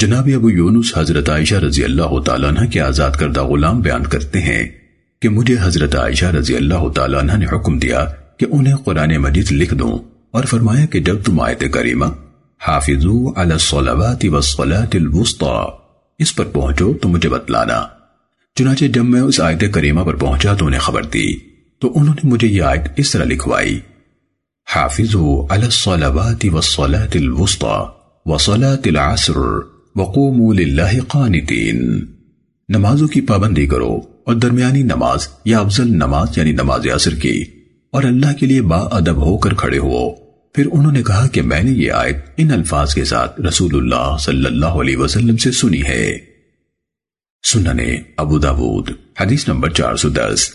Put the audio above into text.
جناب ابو یونس حضرت عائشہ رضی اللہ تعالیٰ عنہ کے آزاد کردہ غلام بیان کرتے ہیں کہ مجھے حضرت عائشہ رضی اللہ تعالیٰ عنہ نے حکم دیا کہ انہیں قرآن مجید لکھ دوں اور فرمایا کہ جب تم آیت کریمہ، حافظو علی الصلوات والصلاة الوسطى اس پر پہنچو تو مجھے بتلانا۔ چنانچہ جب میں اس آیت کریمہ پر پہنچا تو انہیں خبر دی، تو انہوں نے مجھے یہ آیت اس طرح لکھوائی۔ حافظو علی الصلوات والصلاة الوسطى وصلاة العصر۔ وقوموا للہ قانتین۔ نمازوں کی پابندی کرو اور درمیانی نماز یا افضل نماز یعنی نماز عصر کی اور اللہ کے لیے با ادب ہو کر کھڑے ہو۔ پھر انہوں نے کہا کہ میں نے یہ آیت ان الفاظ کے ساتھ رسول اللہ صلی اللہ علیہ وسلم سے سنی ہے۔ سننے ابو داود، حدیث نمبر چار سو دس۔